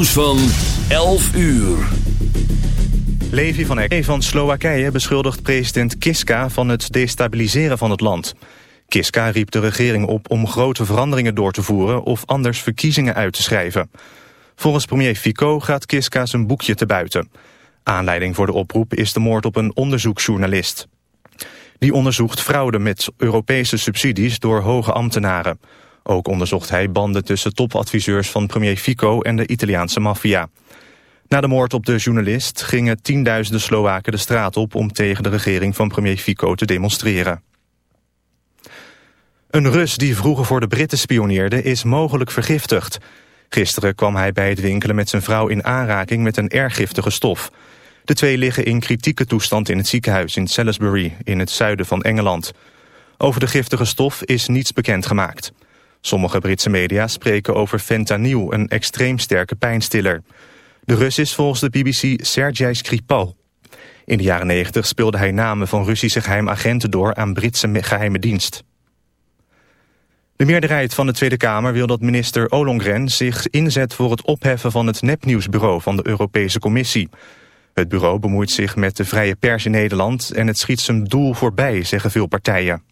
nieuws van 11 uur. Levi van Eck van Slowakije beschuldigt president Kiska van het destabiliseren van het land. Kiska riep de regering op om grote veranderingen door te voeren of anders verkiezingen uit te schrijven. Volgens premier Fico gaat Kiska zijn boekje te buiten. Aanleiding voor de oproep is de moord op een onderzoeksjournalist. Die onderzoekt fraude met Europese subsidies door hoge ambtenaren. Ook onderzocht hij banden tussen topadviseurs van premier Fico en de Italiaanse maffia. Na de moord op de journalist gingen tienduizenden Slowaken de straat op... om tegen de regering van premier Fico te demonstreren. Een Rus die vroeger voor de Britten spioneerde is mogelijk vergiftigd. Gisteren kwam hij bij het winkelen met zijn vrouw in aanraking met een erg giftige stof. De twee liggen in kritieke toestand in het ziekenhuis in Salisbury in het zuiden van Engeland. Over de giftige stof is niets bekendgemaakt. Sommige Britse media spreken over fentanyl, een extreem sterke pijnstiller. De Rus is volgens de BBC Sergei Skripal. In de jaren 90 speelde hij namen van Russische geheimagenten door aan Britse geheime dienst. De meerderheid van de Tweede Kamer wil dat minister Ollongren zich inzet voor het opheffen van het nepnieuwsbureau van de Europese Commissie. Het bureau bemoeit zich met de vrije pers in Nederland en het schiet zijn doel voorbij, zeggen veel partijen.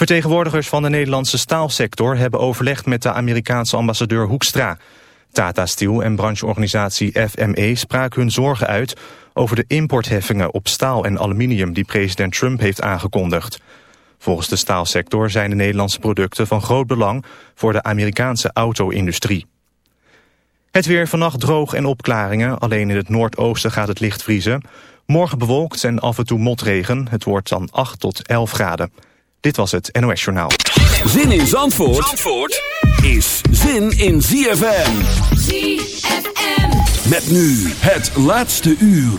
Vertegenwoordigers van de Nederlandse staalsector hebben overlegd met de Amerikaanse ambassadeur Hoekstra. Tata Steel en brancheorganisatie FME spraken hun zorgen uit over de importheffingen op staal en aluminium die president Trump heeft aangekondigd. Volgens de staalsector zijn de Nederlandse producten van groot belang voor de Amerikaanse auto-industrie. Het weer vannacht droog en opklaringen, alleen in het noordoosten gaat het licht vriezen. Morgen bewolkt en af en toe motregen, het wordt dan 8 tot 11 graden. Dit was het NOS Journaal. Zin in Zandvoort, Zandvoort is zin in ZFM. ZFM. Met nu het laatste uur.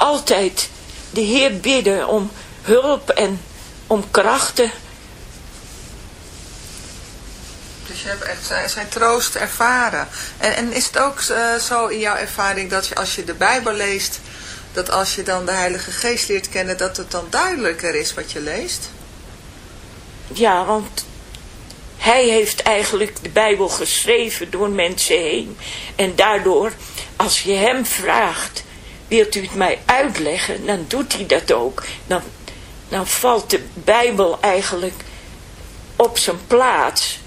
altijd de Heer bidden om hulp en om krachten. Dus je hebt echt zijn troost ervaren. En, en is het ook uh, zo in jouw ervaring dat je, als je de Bijbel leest, dat als je dan de Heilige Geest leert kennen, dat het dan duidelijker is wat je leest? Ja, want hij heeft eigenlijk de Bijbel geschreven door mensen heen. En daardoor, als je hem vraagt, wilt u het mij uitleggen, dan doet hij dat ook. Dan dan valt de Bijbel eigenlijk op zijn plaats.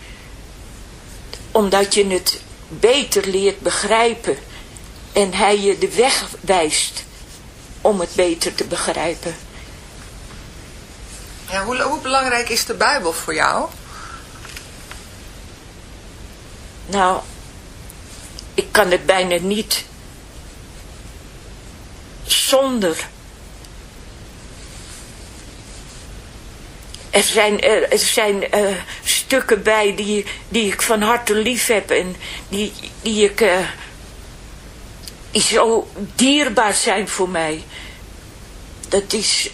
Omdat je het beter leert begrijpen. En hij je de weg wijst om het beter te begrijpen. Ja, hoe, hoe belangrijk is de Bijbel voor jou? Nou, ik kan het bijna niet zonder er zijn, er zijn uh, stukken bij die, die ik van harte lief heb en die, die ik uh, die zo dierbaar zijn voor mij. Dat is,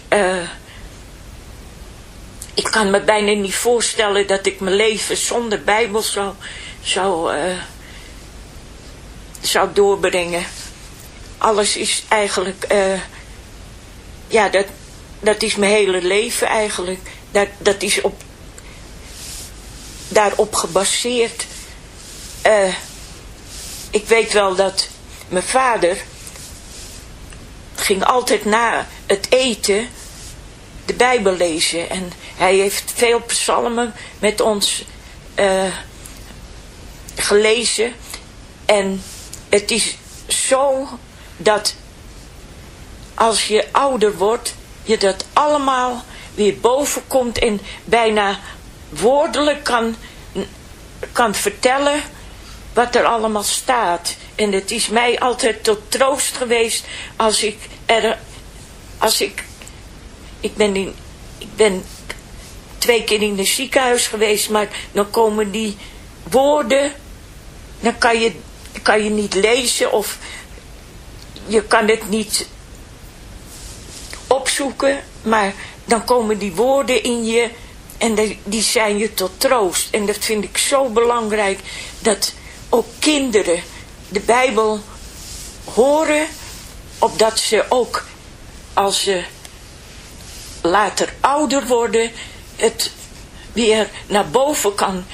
ik kan me bijna niet voorstellen dat ik mijn leven zonder Bijbel zou, zou, zou doorbrengen. Alles is eigenlijk, ja, dat, dat is mijn hele leven eigenlijk. Dat, dat is op, daarop gebaseerd. Eh, ik weet wel dat mijn vader ging altijd na het eten de Bijbel lezen. En hij heeft veel psalmen met ons uh, gelezen. En het is zo dat als je ouder wordt, je dat allemaal weer boven komt en bijna woordelijk kan, kan vertellen wat er allemaal staat. En het is mij altijd tot troost geweest als ik er, als ik, ik ben in, ik ben twee keer in het ziekenhuis geweest, maar dan komen die woorden, dan kan je, kan je niet lezen of je kan het niet opzoeken, maar dan komen die woorden in je en die zijn je tot troost. En dat vind ik zo belangrijk, dat ook kinderen de Bijbel horen, opdat ze ook als ze later ouder worden, het weer naar boven kan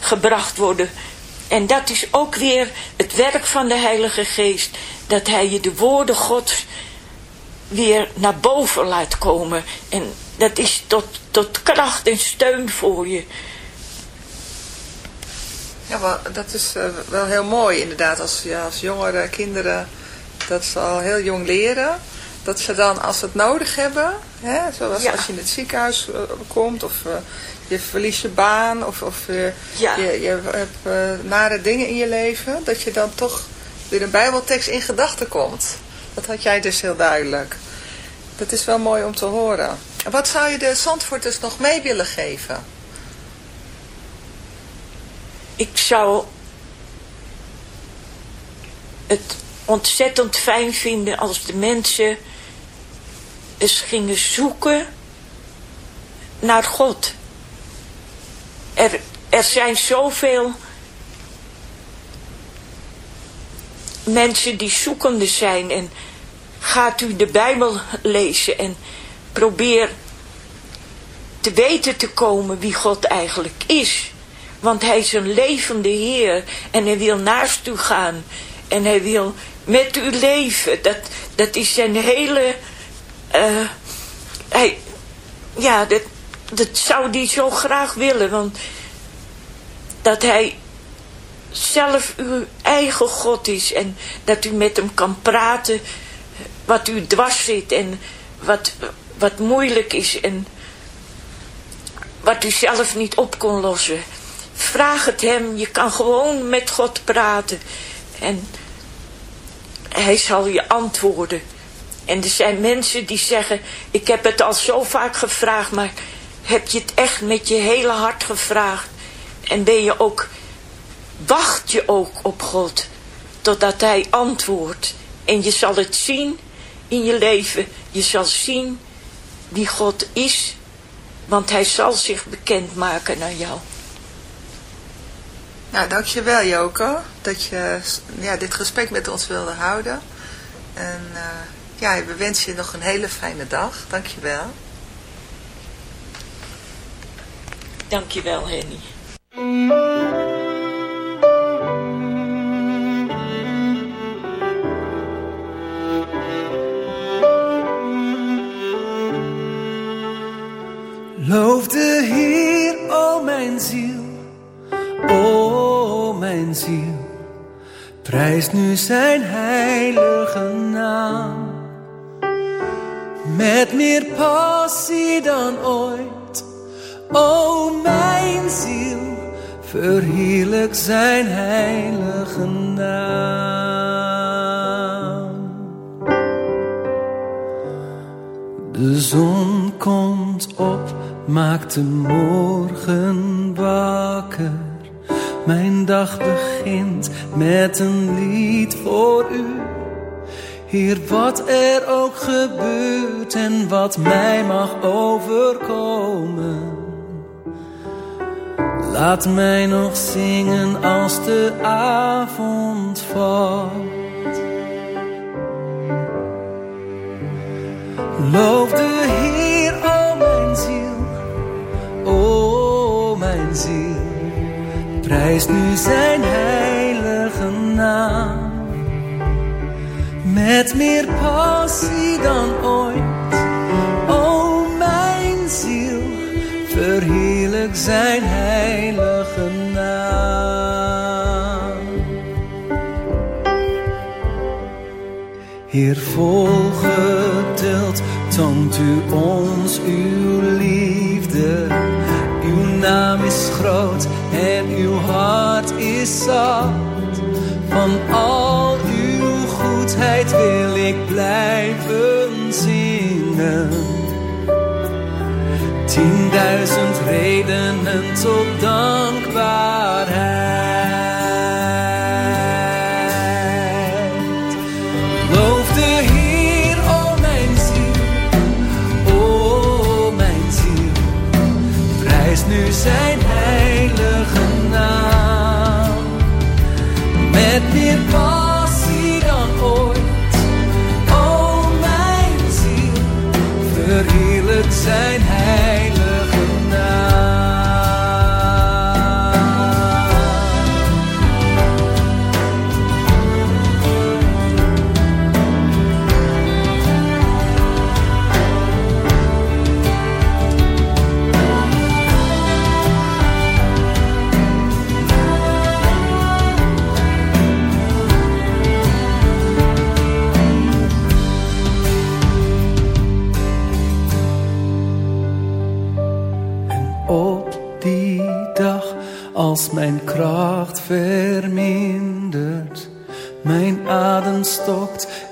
gebracht worden. En dat is ook weer het werk van de Heilige Geest, dat hij je de woorden Gods weer naar boven laat komen. En dat is tot, tot kracht en steun voor je. Ja, wel, dat is uh, wel heel mooi inderdaad. Als, ja, als jongere kinderen dat ze al heel jong leren. Dat ze dan als ze het nodig hebben. Hè, zoals ja. als je in het ziekenhuis uh, komt. Of uh, je verliest je baan. Of, of ja. je, je hebt nare dingen in je leven. Dat je dan toch weer een bijbeltekst in gedachten komt. Dat had jij dus heel duidelijk. Dat is wel mooi om te horen. Wat zou je de Zandvoorters nog mee willen geven? Ik zou het ontzettend fijn vinden als de mensen eens gingen zoeken naar God. Er, zijn zoveel mensen die zoekende zijn en gaat u de Bijbel lezen en probeer te weten te komen wie God eigenlijk is. Want hij is een levende Heer en hij wil naast u gaan en hij wil met u leven. Dat, dat is zijn hele... Uh, ja, dat, dat zou hij zo graag willen, want dat hij zelf uw eigen God is en dat u met hem kan praten wat u dwars zit en wat, wat moeilijk is en wat u zelf niet op kon lossen. Vraag het hem, je kan gewoon met God praten en hij zal je antwoorden. En er zijn mensen die zeggen, ik heb het al zo vaak gevraagd, maar heb je het echt met je hele hart gevraagd? En ben je ook, wacht je ook op God, totdat hij antwoordt. En je zal het zien in je leven. Je zal zien wie God is, want hij zal zich bekendmaken naar jou. Nou, dankjewel Joko, dat je ja, dit gesprek met ons wilde houden. En uh, ja, we wensen je nog een hele fijne dag. Dankjewel. Dankjewel Henny. Loof de Heer, o mijn ziel, o mijn ziel. Prijs nu zijn heilige naam. Met meer passie dan ooit, o mijn ziel. Verheerlijk zijn heilige naam. De zon komt op maakt de morgen wakker. Mijn dag begint met een lied voor u. Heer, wat er ook gebeurt en wat mij mag overkomen. Laat mij nog zingen als de avond valt. Loof de Heer, o mijn ziel, o oh mijn ziel. Prijs nu zijn heilige naam. Met meer passie dan ooit verheerlijk zijn heilige naam. Heer, volgeduld toont u ons uw liefde. Uw naam is groot en uw hart is zacht. Van al uw goedheid wil ik blijven zingen duizend redenen tot dankbaarheid.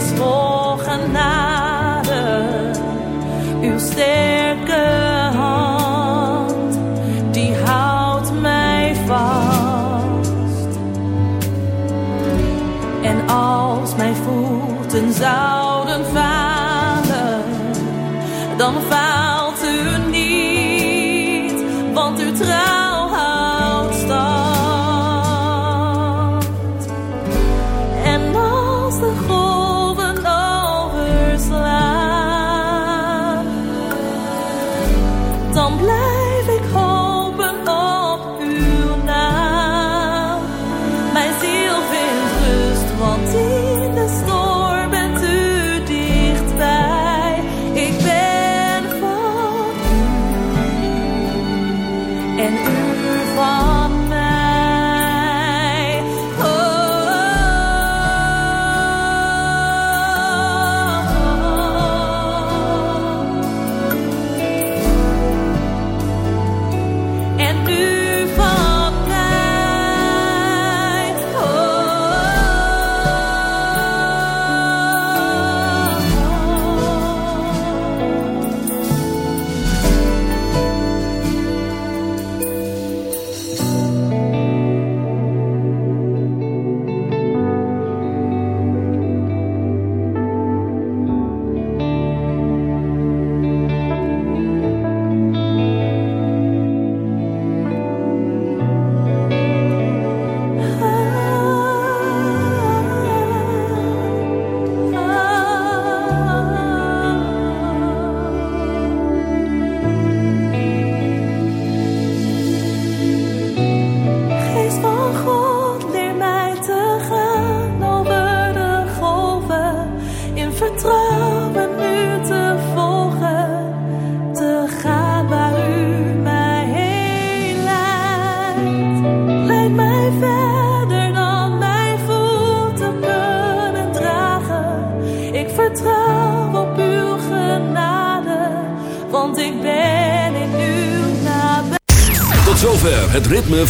zee is